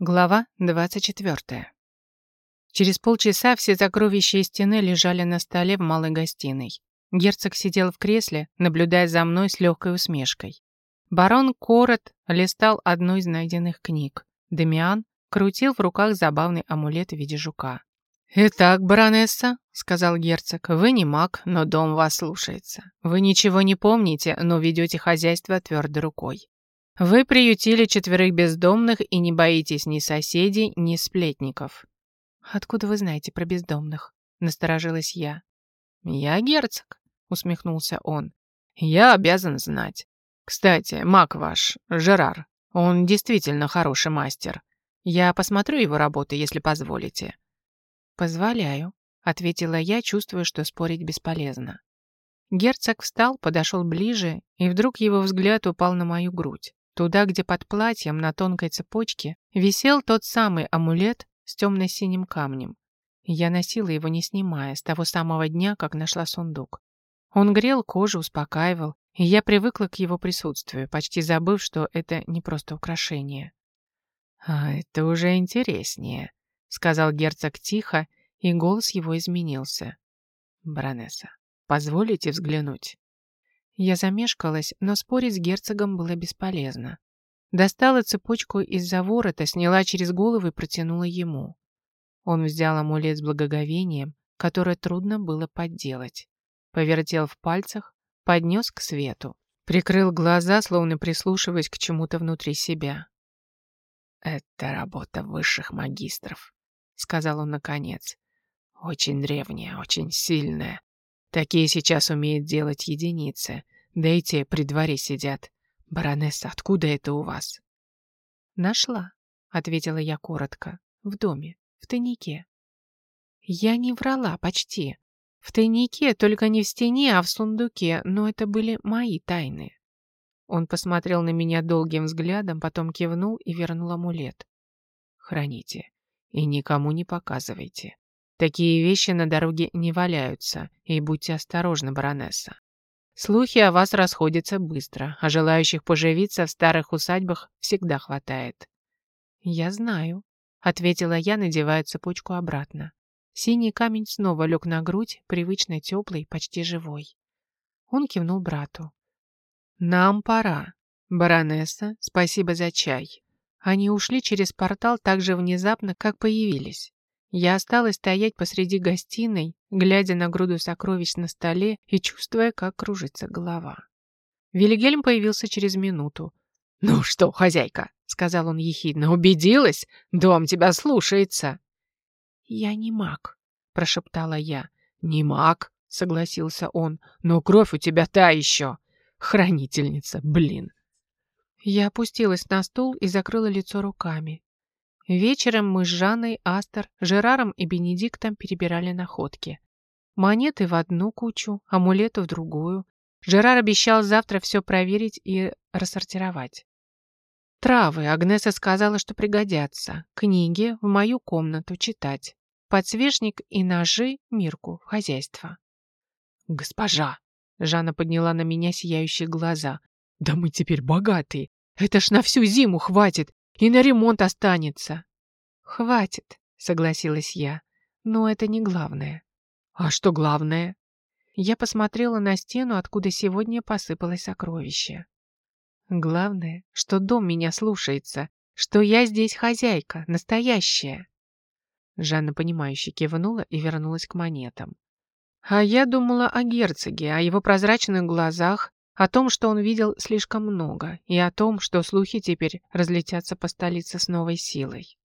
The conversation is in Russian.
Глава 24. Через полчаса все сокровища из стены лежали на столе в малой гостиной. Герцог сидел в кресле, наблюдая за мной с легкой усмешкой. Барон Корот листал одну из найденных книг. Демиан крутил в руках забавный амулет в виде жука. «Итак, баронесса», — сказал герцог, — «вы не маг, но дом вас слушается. Вы ничего не помните, но ведете хозяйство твердой рукой. Вы приютили четверых бездомных и не боитесь ни соседей, ни сплетников. Откуда вы знаете про бездомных? Насторожилась я. Я герцог, усмехнулся он. Я обязан знать. Кстати, маг ваш, Жерар, он действительно хороший мастер. Я посмотрю его работы, если позволите. Позволяю, ответила я, чувствуя, что спорить бесполезно. Герцог встал, подошел ближе, и вдруг его взгляд упал на мою грудь. Туда, где под платьем на тонкой цепочке висел тот самый амулет с темно-синим камнем. Я носила его не снимая, с того самого дня, как нашла сундук. Он грел кожу, успокаивал, и я привыкла к его присутствию, почти забыв, что это не просто украшение. «А это уже интереснее», — сказал герцог тихо, и голос его изменился. «Баронесса, позволите взглянуть?» Я замешкалась, но спорить с герцогом было бесполезно. Достала цепочку из-за ворота, сняла через голову и протянула ему. Он взял амулет с благоговением, которое трудно было подделать. Повертел в пальцах, поднес к свету. Прикрыл глаза, словно прислушиваясь к чему-то внутри себя. «Это работа высших магистров», — сказал он наконец. «Очень древняя, очень сильная. Такие сейчас умеют делать единицы. Да и те при дворе сидят. Баронесса, откуда это у вас? Нашла, ответила я коротко. В доме, в тайнике. Я не врала почти. В тайнике, только не в стене, а в сундуке, но это были мои тайны. Он посмотрел на меня долгим взглядом, потом кивнул и вернул амулет. Храните и никому не показывайте. Такие вещи на дороге не валяются, и будьте осторожны, баронесса. Слухи о вас расходятся быстро, а желающих поживиться в старых усадьбах всегда хватает. «Я знаю», — ответила я, надевая цепочку обратно. Синий камень снова лег на грудь, привычно теплый, почти живой. Он кивнул брату. «Нам пора. Баронесса, спасибо за чай». Они ушли через портал так же внезапно, как появились. Я осталась стоять посреди гостиной, глядя на груду сокровищ на столе и чувствуя, как кружится голова. Вильгельм появился через минуту. «Ну что, хозяйка?» — сказал он ехидно. «Убедилась? Дом тебя слушается!» «Я не маг», — прошептала я. «Не маг», — согласился он. «Но кровь у тебя та еще! Хранительница, блин!» Я опустилась на стул и закрыла лицо руками. Вечером мы с Жанной, Астер, Жераром и Бенедиктом перебирали находки. Монеты в одну кучу, амулеты в другую. Жерар обещал завтра все проверить и рассортировать. Травы Агнеса сказала, что пригодятся. Книги в мою комнату читать. Подсвечник и ножи Мирку в хозяйство. «Госпожа!» — Жанна подняла на меня сияющие глаза. «Да мы теперь богатые! Это ж на всю зиму хватит! И на ремонт останется. Хватит, согласилась я. Но это не главное. А что главное? Я посмотрела на стену, откуда сегодня посыпалось сокровище. Главное, что дом меня слушается, что я здесь хозяйка, настоящая. Жанна, понимающе кивнула и вернулась к монетам. А я думала о герцоге, о его прозрачных глазах, о том, что он видел слишком много, и о том, что слухи теперь разлетятся по столице с новой силой.